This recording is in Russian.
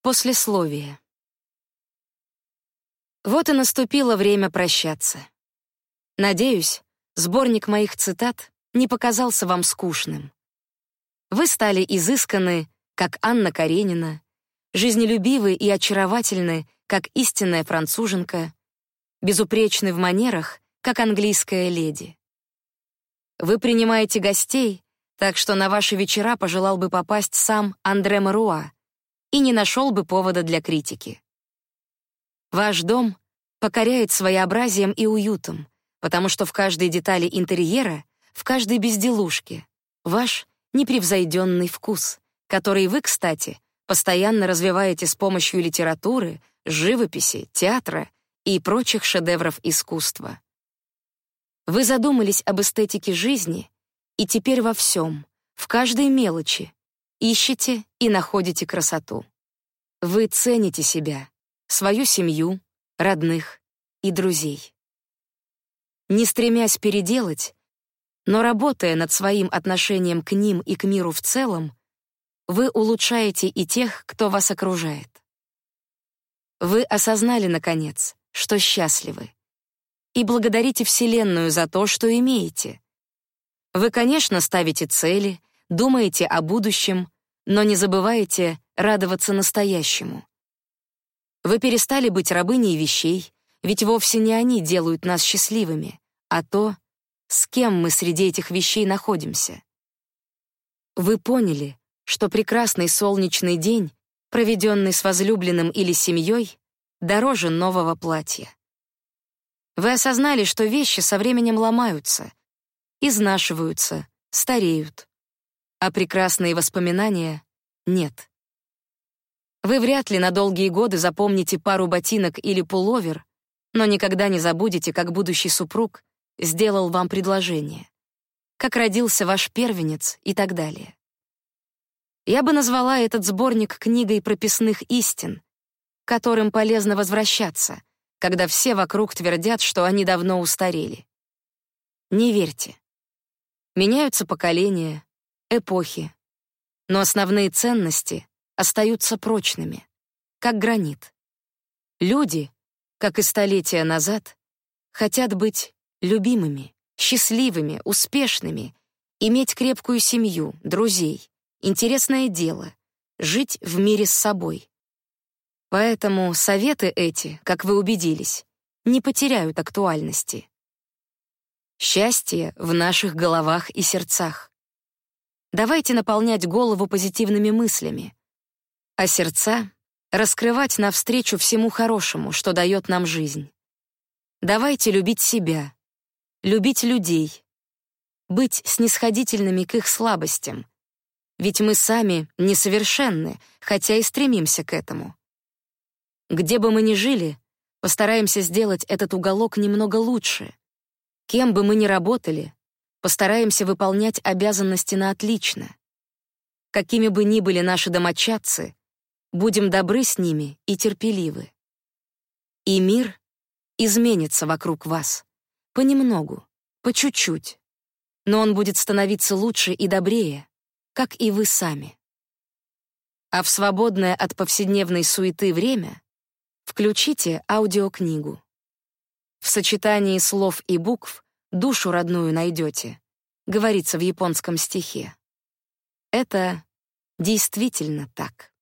Послесловие. Вот и наступило время прощаться. Надеюсь, сборник моих цитат не показался вам скучным. Вы стали изысканы, как Анна Каренина, жизнелюбивы и очаровательны, как истинная француженка, безупречны в манерах, как английская леди. Вы принимаете гостей, так что на ваши вечера пожелал бы попасть сам Андре Маруа и не нашел бы повода для критики. Ваш дом покоряет своеобразием и уютом, потому что в каждой детали интерьера, в каждой безделушке ваш непревзойденный вкус, который вы, кстати, постоянно развиваете с помощью литературы, живописи, театра и прочих шедевров искусства. Вы задумались об эстетике жизни и теперь во всем, в каждой мелочи, ищете и находите красоту. Вы цените себя, свою семью, родных и друзей. Не стремясь переделать, но работая над своим отношением к ним и к миру в целом, вы улучшаете и тех, кто вас окружает. Вы осознали, наконец, что счастливы, и благодарите Вселенную за то, что имеете. Вы, конечно, ставите цели, думаете о будущем, но не забывайте радоваться настоящему. Вы перестали быть рабыней вещей, ведь вовсе не они делают нас счастливыми, а то, с кем мы среди этих вещей находимся. Вы поняли, что прекрасный солнечный день, проведенный с возлюбленным или семьей, дороже нового платья. Вы осознали, что вещи со временем ломаются, изнашиваются, стареют, а прекрасные воспоминания нет. Вы вряд ли на долгие годы запомните пару ботинок или пуловер, но никогда не забудете, как будущий супруг сделал вам предложение, как родился ваш первенец и так далее. Я бы назвала этот сборник книгой прописных истин, которым полезно возвращаться, когда все вокруг твердят, что они давно устарели. Не верьте. Меняются поколения, эпохи, но основные ценности остаются прочными, как гранит. Люди, как и столетия назад, хотят быть любимыми, счастливыми, успешными, иметь крепкую семью, друзей, интересное дело, жить в мире с собой. Поэтому советы эти, как вы убедились, не потеряют актуальности. Счастье в наших головах и сердцах. Давайте наполнять голову позитивными мыслями, а сердца раскрывать навстречу всему хорошему, что дает нам жизнь. Давайте любить себя, любить людей, быть снисходительными к их слабостям, ведь мы сами несовершенны, хотя и стремимся к этому. Где бы мы ни жили, постараемся сделать этот уголок немного лучше. Кем бы мы ни работали, постараемся выполнять обязанности на отлично. Какими бы ни были наши домочадцы, будем добры с ними и терпеливы. И мир изменится вокруг вас. Понемногу, по чуть-чуть. Но он будет становиться лучше и добрее, как и вы сами. А в свободное от повседневной суеты время включите аудиокнигу. В сочетании слов и букв душу родную найдете, говорится в японском стихе. Это действительно так.